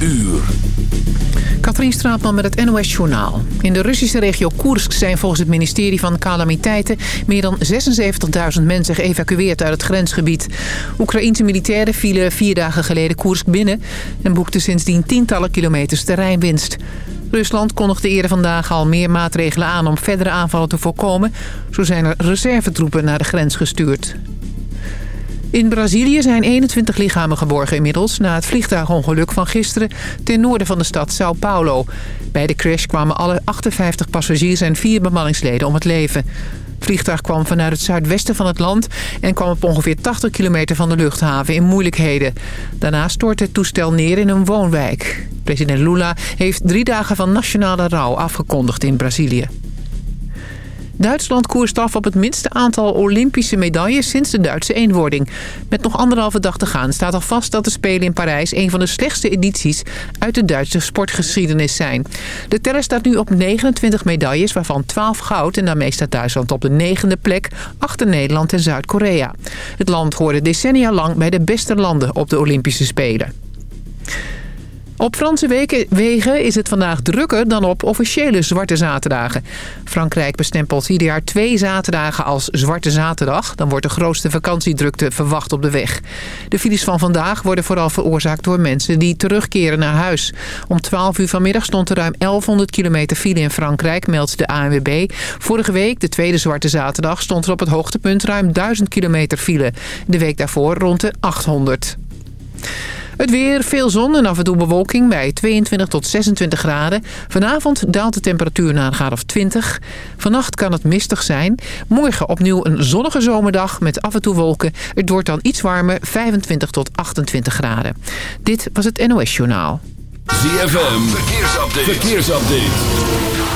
uur. Katrien Straatman met het NOS Journaal. In de Russische regio Koersk zijn volgens het ministerie van Calamiteiten... meer dan 76.000 mensen geëvacueerd uit het grensgebied. Oekraïense militairen vielen vier dagen geleden Koersk binnen... en boekten sindsdien tientallen kilometers terreinwinst. Rusland kondigde eerder vandaag al meer maatregelen aan om verdere aanvallen te voorkomen. Zo zijn er reservetroepen naar de grens gestuurd. In Brazilië zijn 21 lichamen geborgen inmiddels... na het vliegtuigongeluk van gisteren ten noorden van de stad Sao Paulo. Bij de crash kwamen alle 58 passagiers en vier bemanningsleden om het leven. Het vliegtuig kwam vanuit het zuidwesten van het land... en kwam op ongeveer 80 kilometer van de luchthaven in moeilijkheden. Daarna stortte het toestel neer in een woonwijk. President Lula heeft drie dagen van nationale rouw afgekondigd in Brazilië. Duitsland koerst af op het minste aantal Olympische medailles sinds de Duitse eenwording. Met nog anderhalve dag te gaan staat al vast dat de Spelen in Parijs... een van de slechtste edities uit de Duitse sportgeschiedenis zijn. De teller staat nu op 29 medailles, waarvan 12 goud... en daarmee staat Duitsland op de negende plek achter Nederland en Zuid-Korea. Het land hoorde decennia lang bij de beste landen op de Olympische Spelen. Op Franse wegen is het vandaag drukker dan op officiële Zwarte Zaterdagen. Frankrijk bestempelt ieder jaar twee zaterdagen als Zwarte Zaterdag. Dan wordt de grootste vakantiedrukte verwacht op de weg. De files van vandaag worden vooral veroorzaakt door mensen die terugkeren naar huis. Om 12 uur vanmiddag stond er ruim 1100 kilometer file in Frankrijk, meldt de ANWB. Vorige week, de tweede Zwarte Zaterdag, stond er op het hoogtepunt ruim 1000 kilometer file. De week daarvoor rond de 800. Het weer, veel zon en af en toe bewolking bij 22 tot 26 graden. Vanavond daalt de temperatuur naar een graad of 20. Vannacht kan het mistig zijn. Morgen opnieuw een zonnige zomerdag met af en toe wolken. Het wordt dan iets warmer, 25 tot 28 graden. Dit was het NOS Journaal. ZFM, verkeersupdate. verkeersupdate.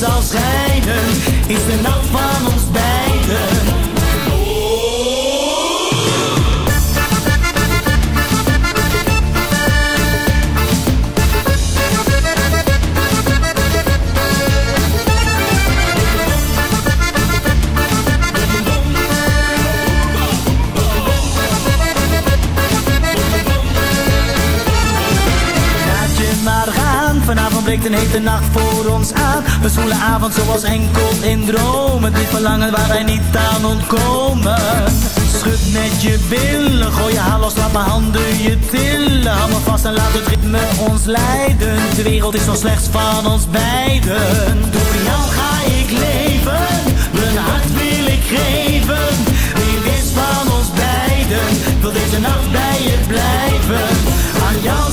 zal schijnen. Is de nacht van ons beiden breekt een hete nacht voor ons aan. Een zwoele avond zoals enkel in dromen. Dit verlangen waar wij niet aan ontkomen. Schud met je billen, gooi je haar los, laat mijn handen je tillen. Hou me vast en laat het ritme ons leiden. De wereld is nog slechts van ons beiden. Door jou ga ik leven, mijn hart wil ik geven. Wie is van ons beiden, wil deze nacht bij je blijven? Aan jou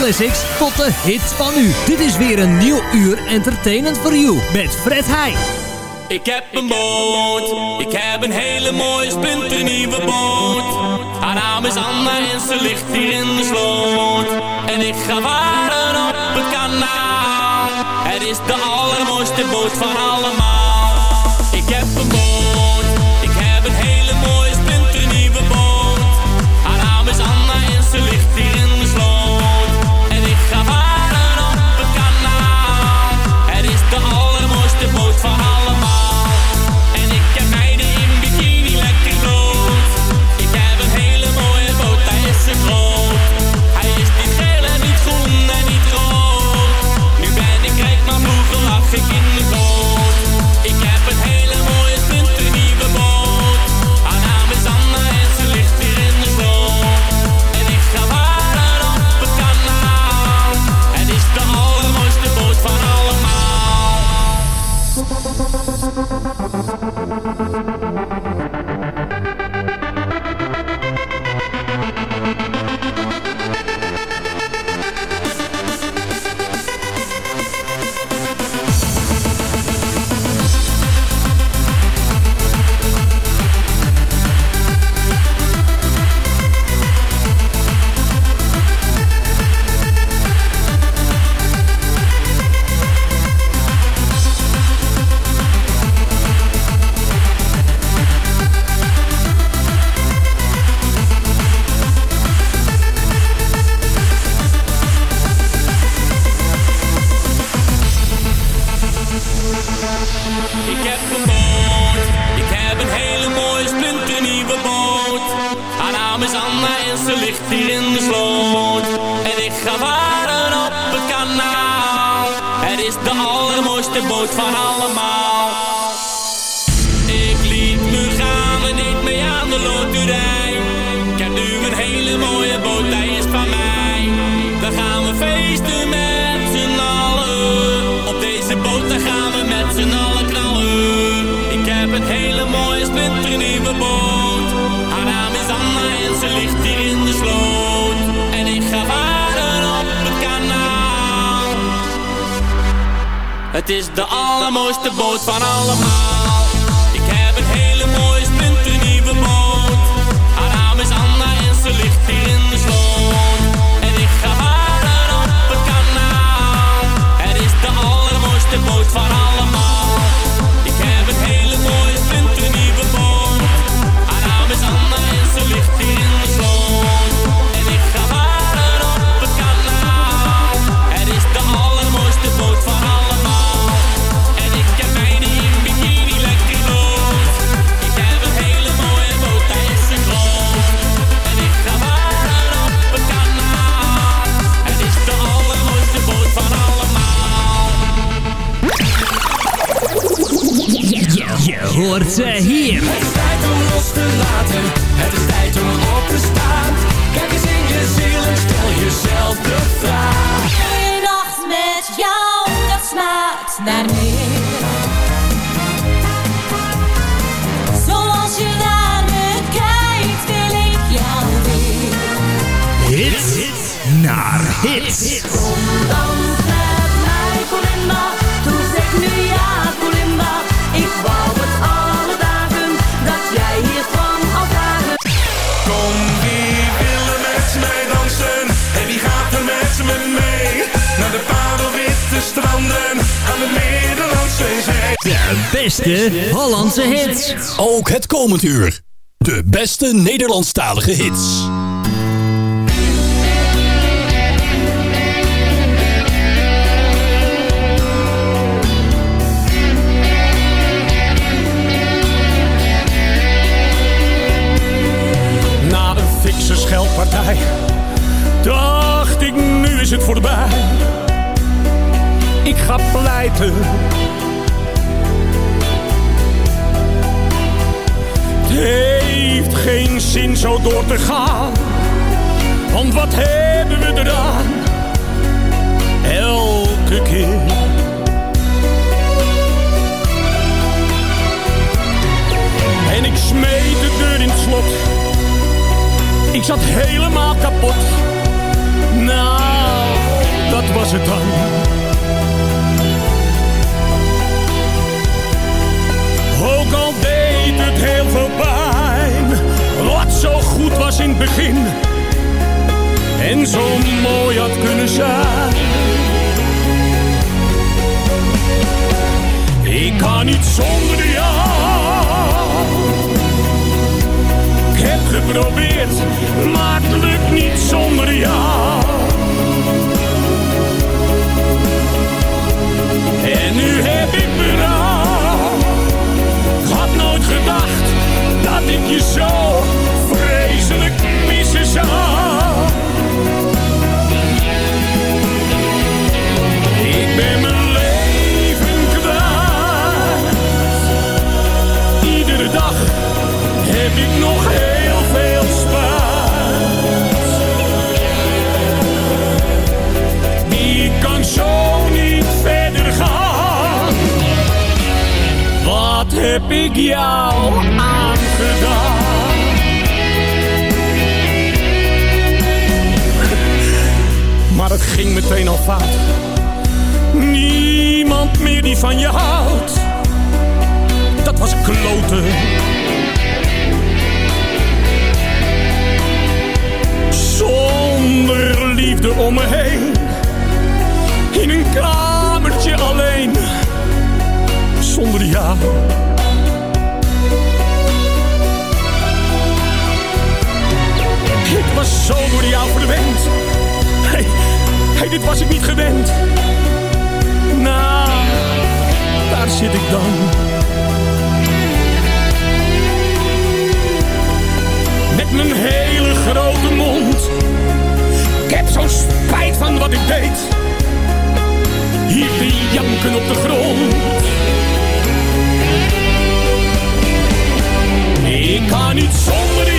classics tot de hits van nu. Dit is weer een nieuw uur Entertainment for You met Fred Heij. Ik heb een boot, ik heb een hele mooie splinternieuwe boot. Haar naam is Anna en ze ligt hier in de sloot. En ik ga varen op het kanaal. Het is de allermooiste boot van allemaal. De allermooiste boot van allemaal. Ik liet me gaan en deed mee aan de loterij. Ik heb nu een hele mooie boot, hij is van mij. Dan gaan we feesten met z'n allen. Op deze boot dan gaan we met z'n allen knallen. Ik heb een hele mooie splinternieuwe boot. Het is de allermooiste boot van allemaal. Hoort ze hier. Het is tijd om los te laten, het is tijd om op te staan. Kijk eens in je ziel en stel jezelf de vraag. Een nacht met jou, dat smaakt naar meer. Zoals je naar me kijkt, wil ik jou weer. Hits naar hits. Kom beste Hollandse hits. Ook het komend uur. De beste Nederlandstalige hits. Na een fikse scheldpartij dacht ik nu is het voorbij. Ik ga pleiten. Heeft geen zin zo door te gaan. Want wat hebben we eraan? Elke keer. En ik smeet de deur in het slot. Ik zat helemaal kapot. Na goed was het dan? Ook al deed het heel veel pijn, wat zo goed was in het begin en zo mooi had kunnen zijn. Ik kan niet zonder jou. Ik heb geprobeerd, maar het lukt niet zonder jou. En nu heb ik berouw. Je zo vreselijk missen zou. Niemand meer die van je houdt. Dat was kloten. Hey, dit was ik niet gewend. Nou, daar zit ik dan. Met mijn hele grote mond. Ik heb zo'n spijt van wat ik deed. Hier te janken op de grond. Ik kan niet zonder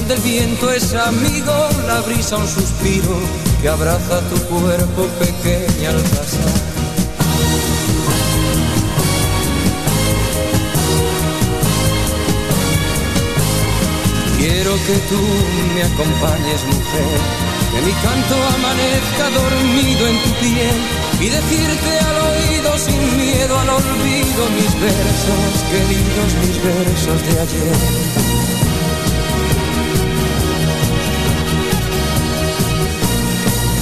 donde el viento es amigo, la brisa un suspiro que abraza tu cuerpo pequeña al pasar. Quiero que tú me acompañes, mujer, que mi canto amanezca dormido en tu piel y decirte al oído sin miedo al olvido mis versos, queridos mis versos de ayer.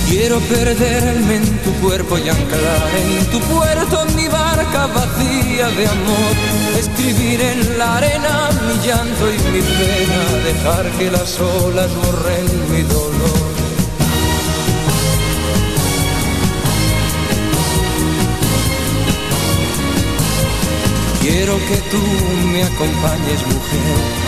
Quiero perderme en tu cuerpo y anclar en tu puerto mi barca vacía de amor. Escribir en la arena mi llanto y mi pena, dejar que las olas borren mi dolor. Quiero que tú me acompañes, mujer,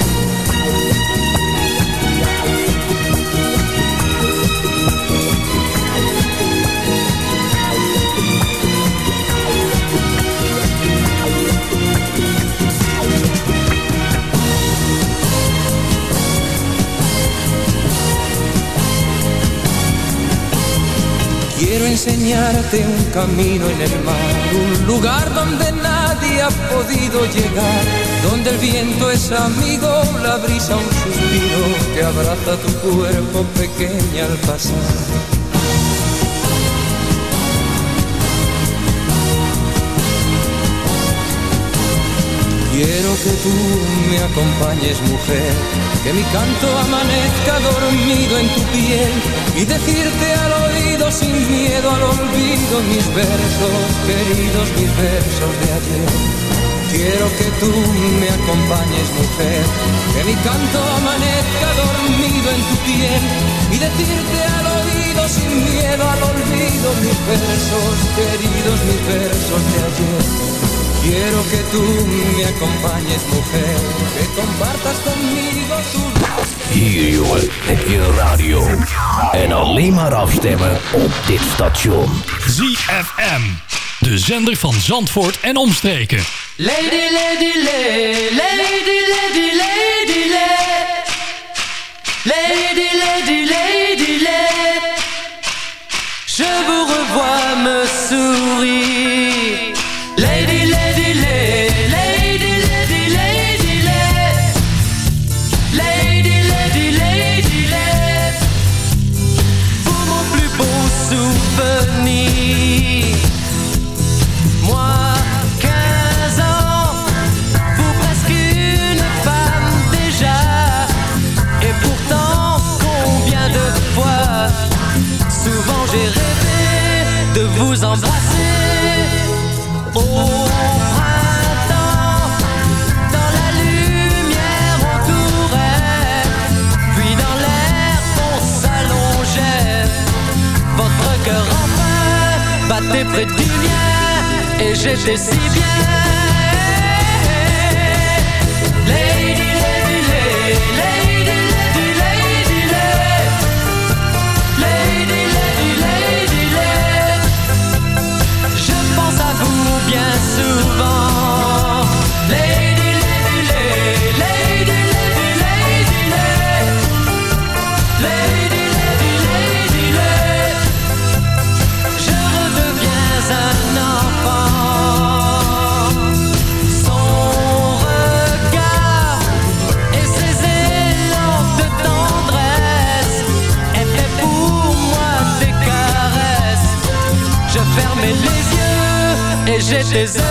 Quiero enseñarte un camino en el mar, un lugar donde nadie ha podido llegar, donde el viento es amigo, la brisa un suspiro que abraza tu cuerpo pequeña al pasar. Quiero que tú me acompañes, mujer, que mi canto amanezca dormido en tu piel y decirte al oído sin miedo al olvido mis versos, queridos mis versos de ayer. Quiero que tú me acompañes, mujer, que mi canto amanezca dormido en tu piel y decirte al oído sin miedo al olvido mis versos, queridos mis versos de ayer. Quiero que tú me acompañes, mujer, que compartas conmigo tu... Hier jongen, heb je radio. En alleen maar afstemmen op dit station. ZFM. De zender van Zandvoort en omstreken. Lady, lady, lady, lady, lady, lady, lady, lady, lady, lady, Je vous revois me sourire. je see. is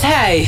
Hey.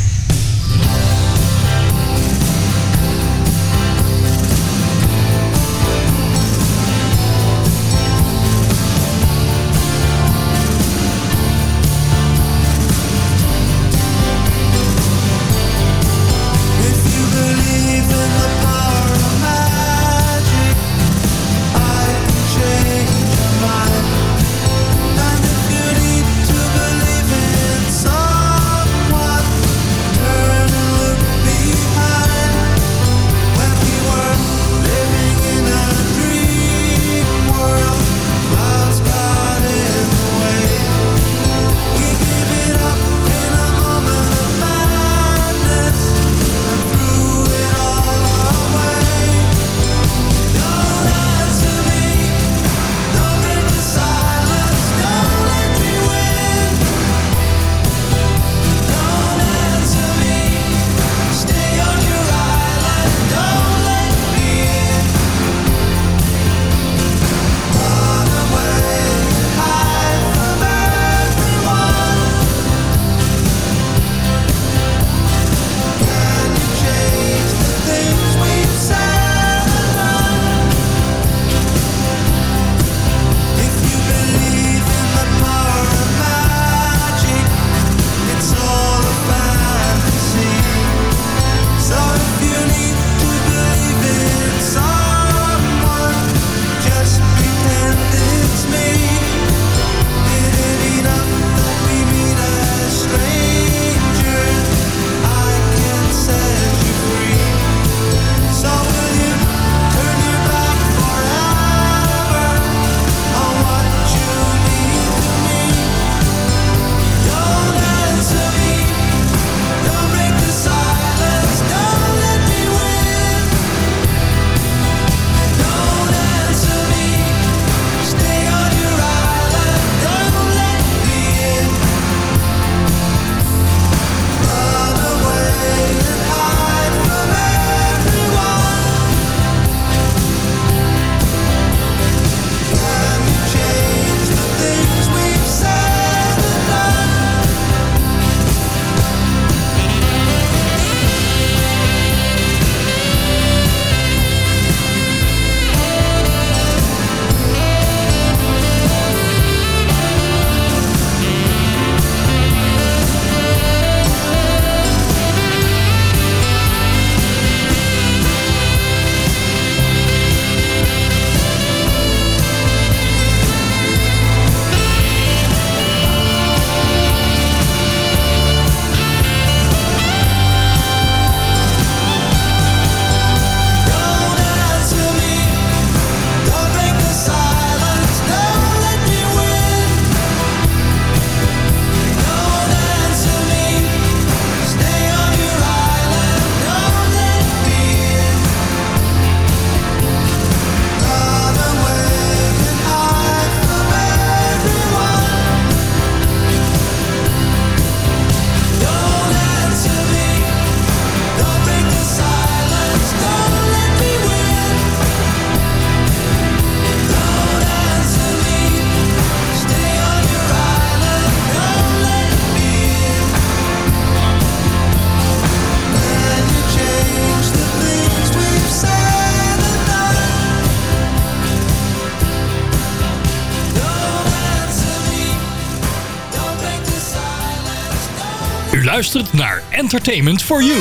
Luistert naar Entertainment for You.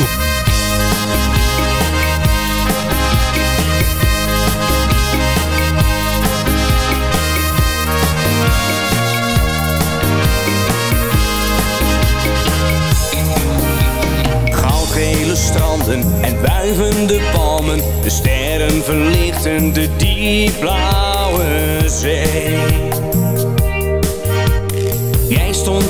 Goudgele stranden en wuivende palmen. De sterren verlichten de diepblauwe zee.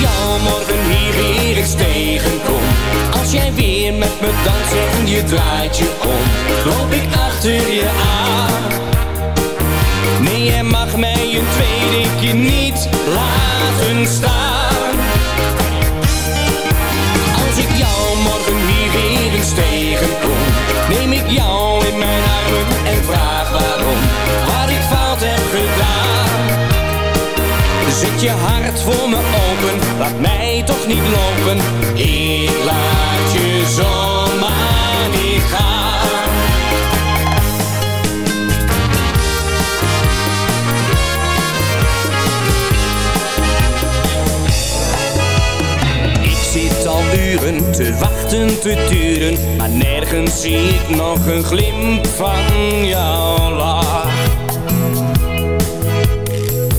Jou morgen hier weer eens tegenkom. Als jij weer met me danst en je draait je om. Loop ik achter je aan. Nee, jij mag mij een tweede keer niet laten staan. Als ik jou morgen hier weer eens tegenkom, neem ik jou in mijn armen en vraag waarom, wat ik fout heb gedaan. Zet je hart voor me open, mij toch niet lopen, ik laat je zomaar niet gaan. Ik zit al uren te wachten, te duren, maar nergens zie ik nog een glimp van jouw lach.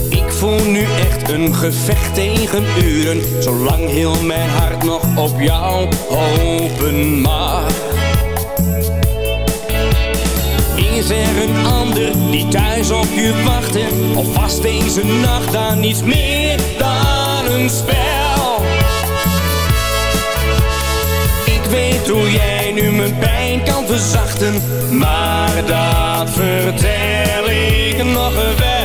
Ik voel nu echt een gevecht tegen uren, zolang heel mijn hart nog op jou hopen mag. Is er een ander die thuis op je wachtte? Of was deze nacht dan niets meer dan een spel? Ik weet hoe jij nu mijn pijn kan verzachten, maar dat vertel ik nog wel.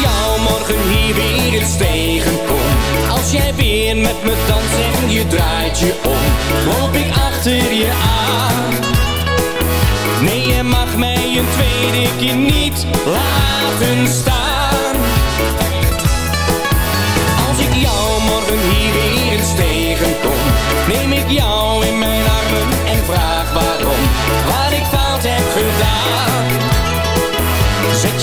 Jou morgen hier weer eens tegenkom, als jij weer met me danst en je draait je om, loop ik achter je aan. Nee, je mag mij een tweede keer niet laten staan.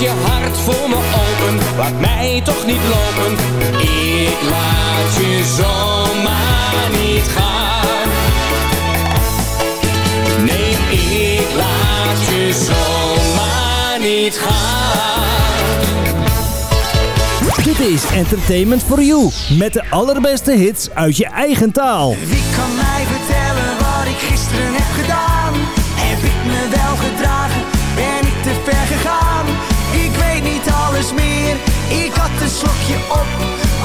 Je hart voor me open, laat mij toch niet lopen, ik laat je zomaar niet gaan. Nee, ik laat je zomaar niet gaan. Dit is Entertainment for You. Met de allerbeste hits uit je eigen taal. Wie kan mij vertellen een slokje op.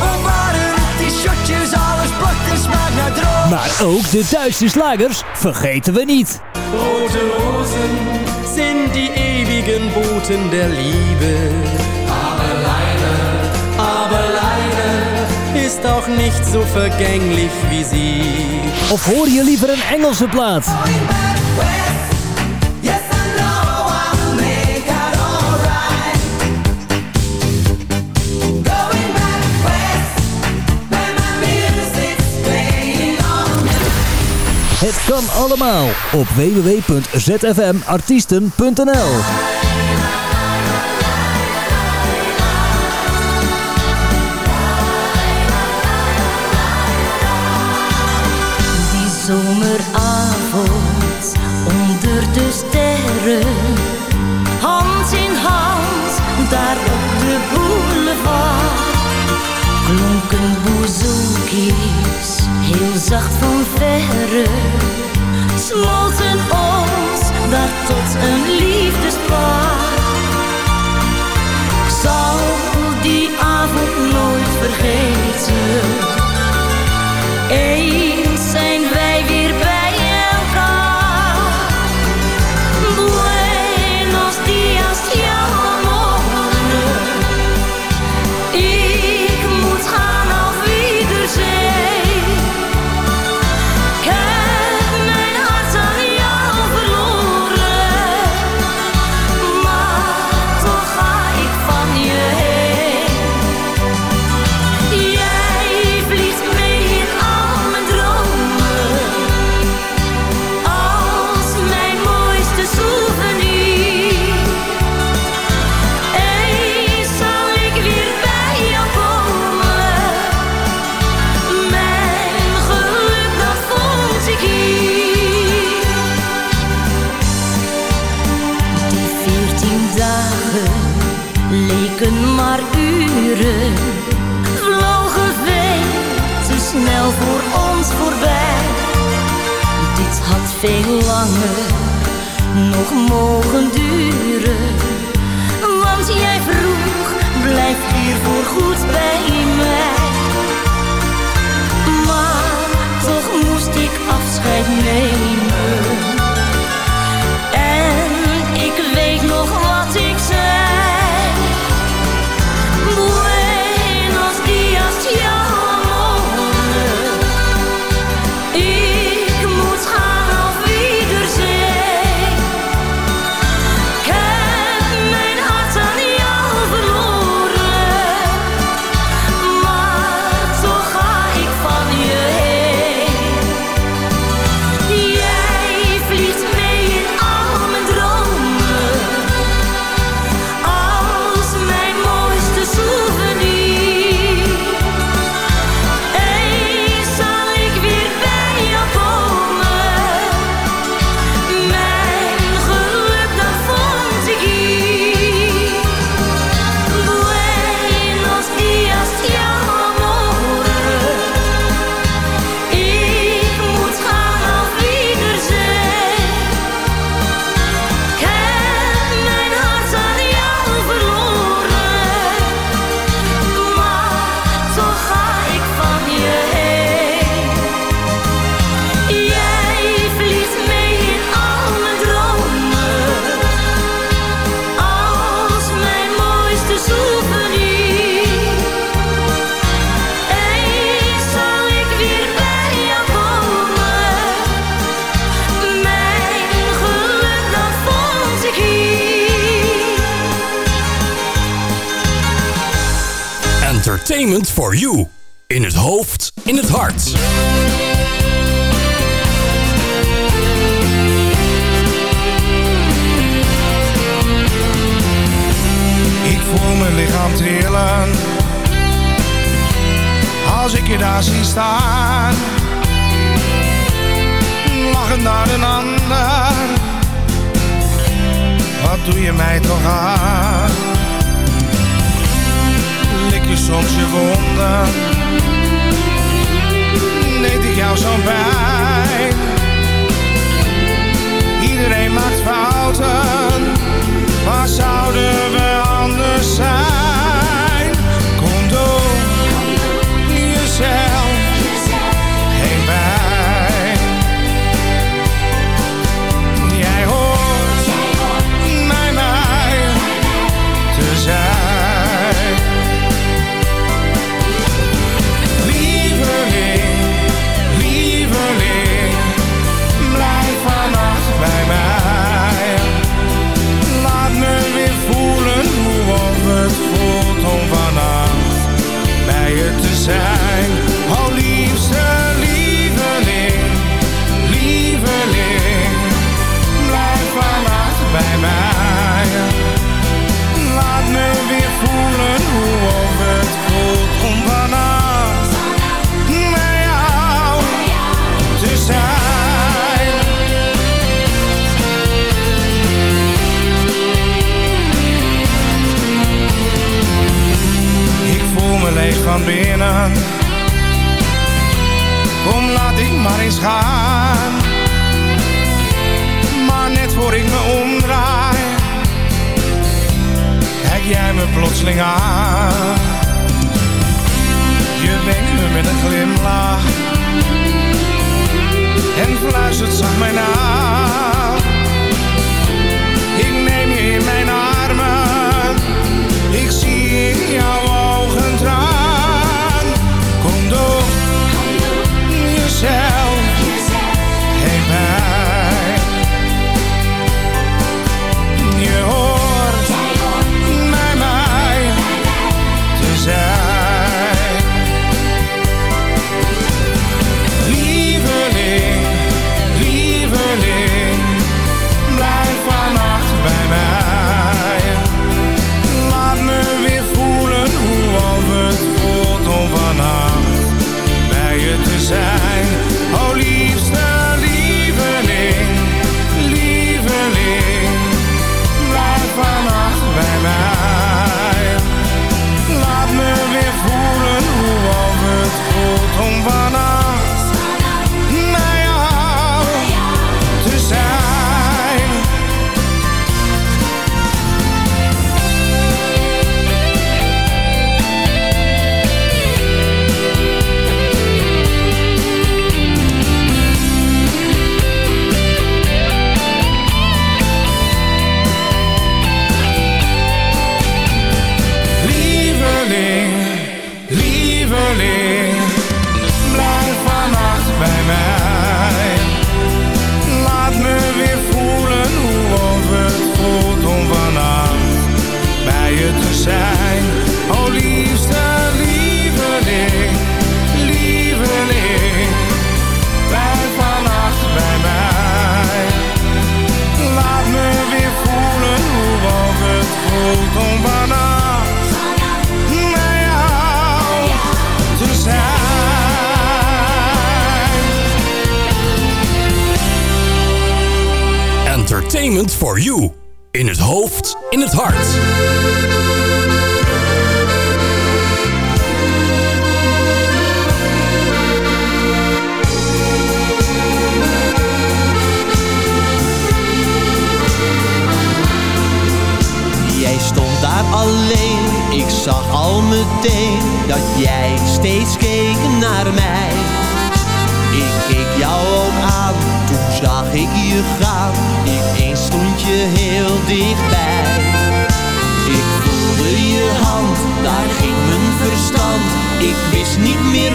Of waren shotjes? Alles plakt en smaakt naar droom. Maar ook de Duitse slagers vergeten we niet. Rote Rosen sind die ewigen Boten der Liebe. Aber leider, aber leider ist auch nicht so vergänglich wie sie. Of hoor je liever een Engelse plaat? Het kan allemaal op www.zfmartiesten.nl smolten ons daar tot een liefdespaar. Ik zal die avond nooit vergeten.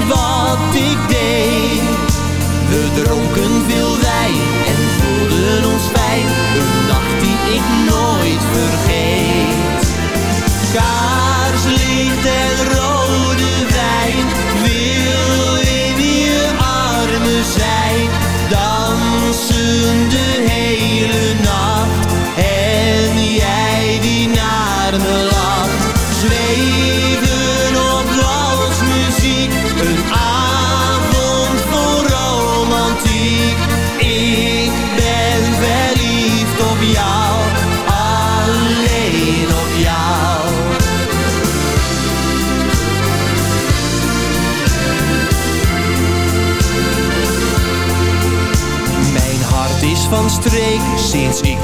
wat ik deed. We dronken veel wijn en voelden ons fijn. Een dag die ik nooit vergeet.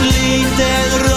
ons.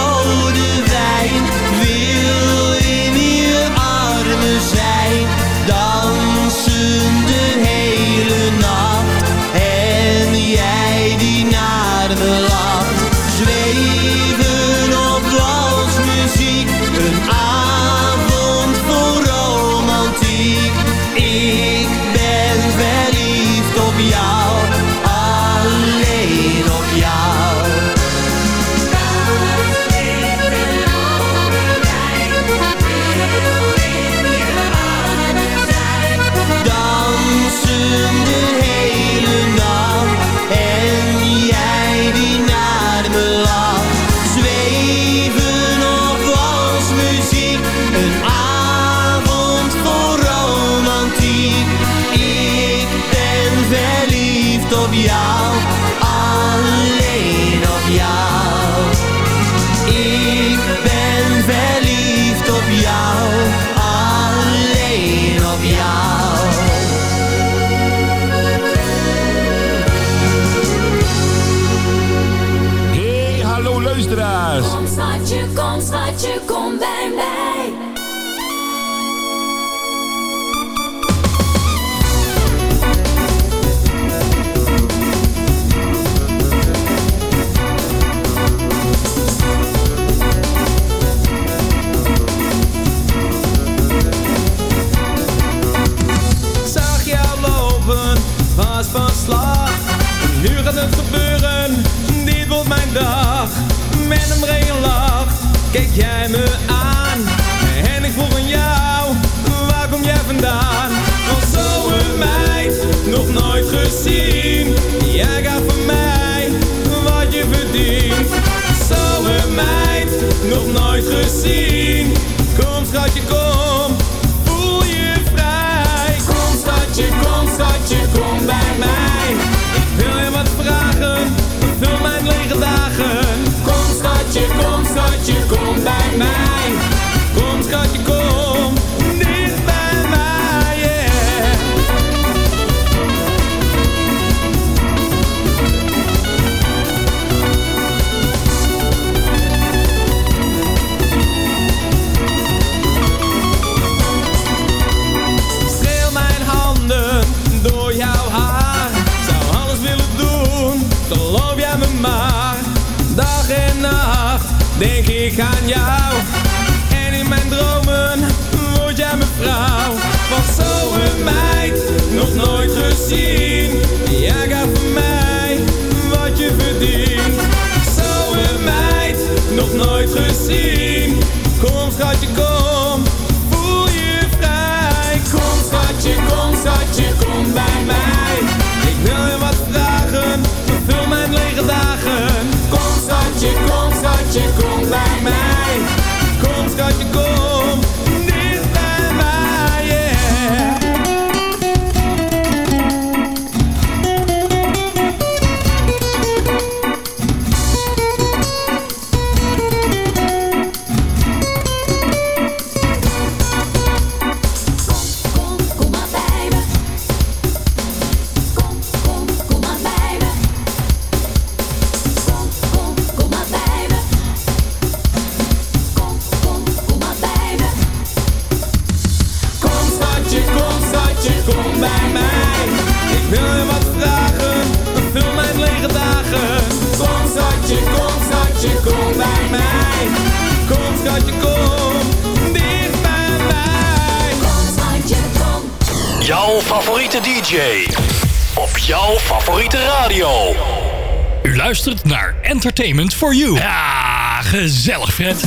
Entertainment for You. Ja, gezellig Fred.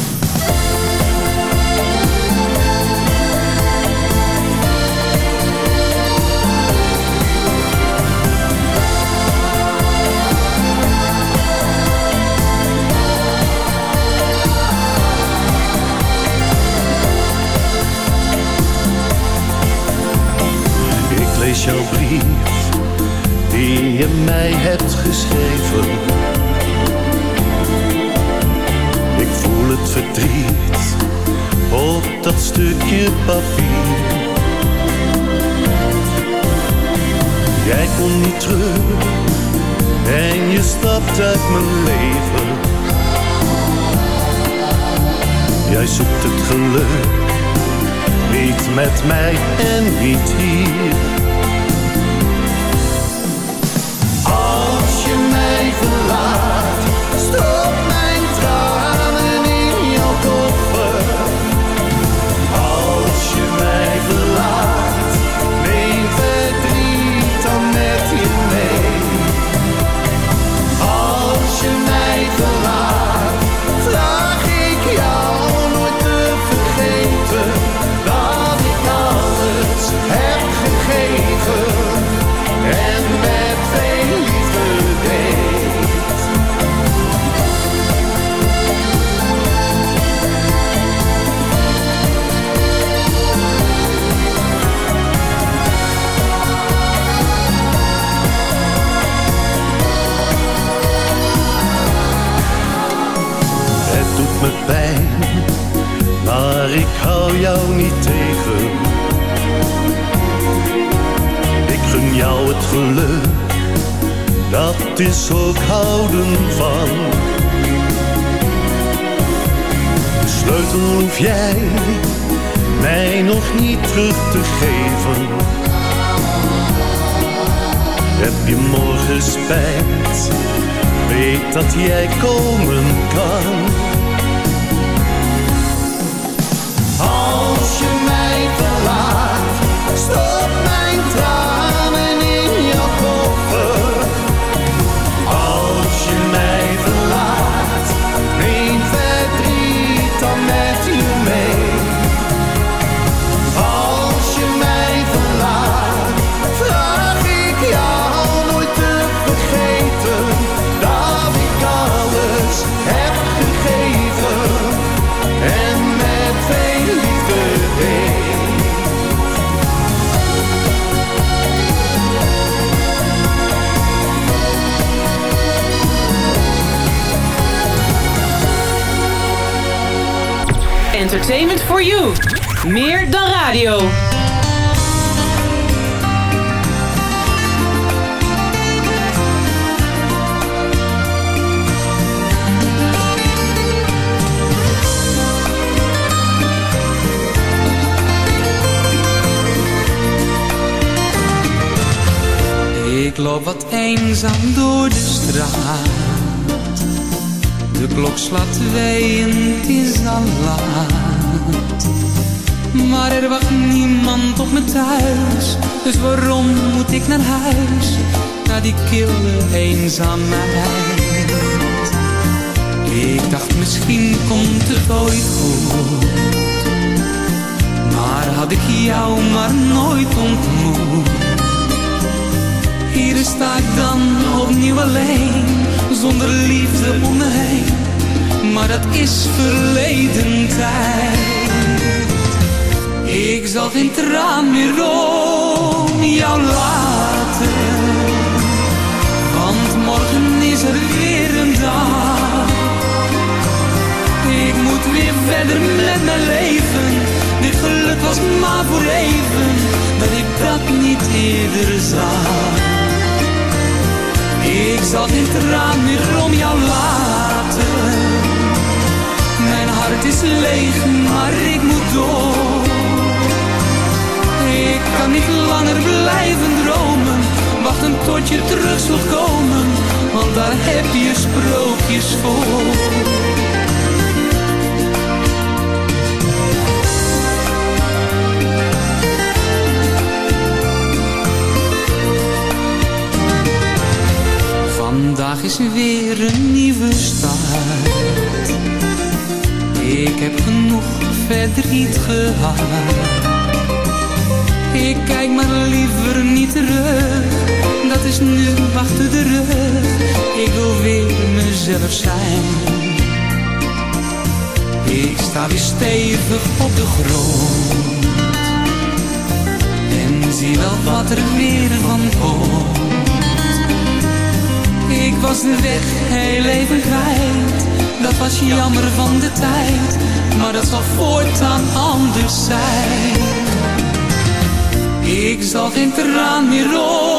Ik lees jouw brief die je mij hebt geschreven. Het verdriet op dat stukje papier. Jij komt niet terug en je stapt uit mijn leven. Jij zoekt het geluk niet met mij en niet hier. Ik hou jou niet tegen. Ik gun jou het geluk, dat is ook houden van. De sleutel hoef jij mij nog niet terug te geven. Heb je morgen spijt, weet dat jij komen kan. Als je mij verlaat, stop mijn tranen Entertainment for you. Meer dan radio. Ik loop wat eenzaam door de straat. De klok slaat twee en het is al laat. Maar er wacht niemand op me thuis. Dus waarom moet ik naar huis? Naar die kille eenzaamheid. Ik dacht misschien komt het ooit goed. Maar had ik jou maar nooit ontmoet. Hier sta ik dan opnieuw alleen, zonder liefde om me heen. Maar dat is verleden tijd. Ik zal geen traan meer om jou laten. Want morgen is er weer een dag. Ik moet weer verder met mijn leven. Dit geluk was maar voor even, dat ik dat niet eerder zag. Ik zal geen traan meer om jou laten. Mijn hart is leeg, maar ik moet door. Kan niet langer blijven dromen. Wachten tot je terug zult komen, want daar heb je sprookjes voor. Vandaag is weer een nieuwe start. Ik heb genoeg verdriet gehad. Ik kijk maar liever niet terug. Dat is nu achter de rug. Ik wil weer mezelf zijn. Ik sta weer stevig op de grond. En zie wel wat er weer van komt. Ik was de weg heel even kwijt. Dat was jammer van de tijd. Maar dat zal voortaan anders zijn. Ik zal geen traan meer om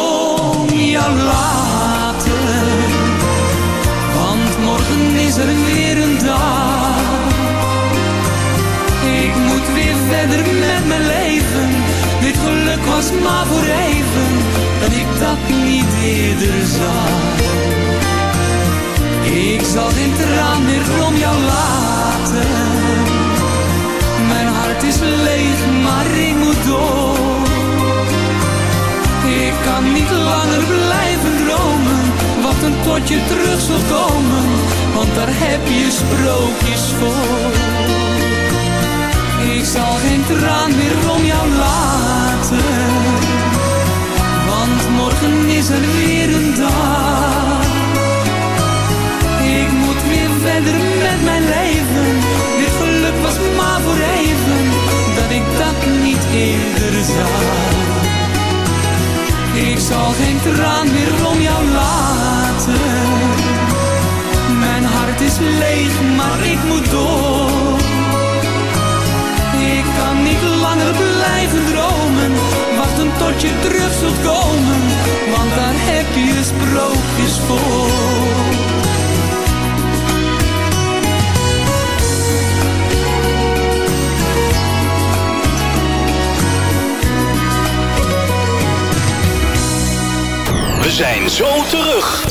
Tot je terug zult komen. Want daar heb je sprookjes voor. Ik zal geen traan meer om jou laten. Want morgen is er weer een dag. Ik moet weer verder met mijn leven. Dit geluk was maar voor even. Dat ik dat niet eerder zag. Ik zal geen traan meer om jou laten. Mijn hart is leeg, maar ik moet door. Ik kan niet langer blijven dromen. Wachten tot je terug zult komen. Want daar heb je sprookjes voor. We zijn zo terug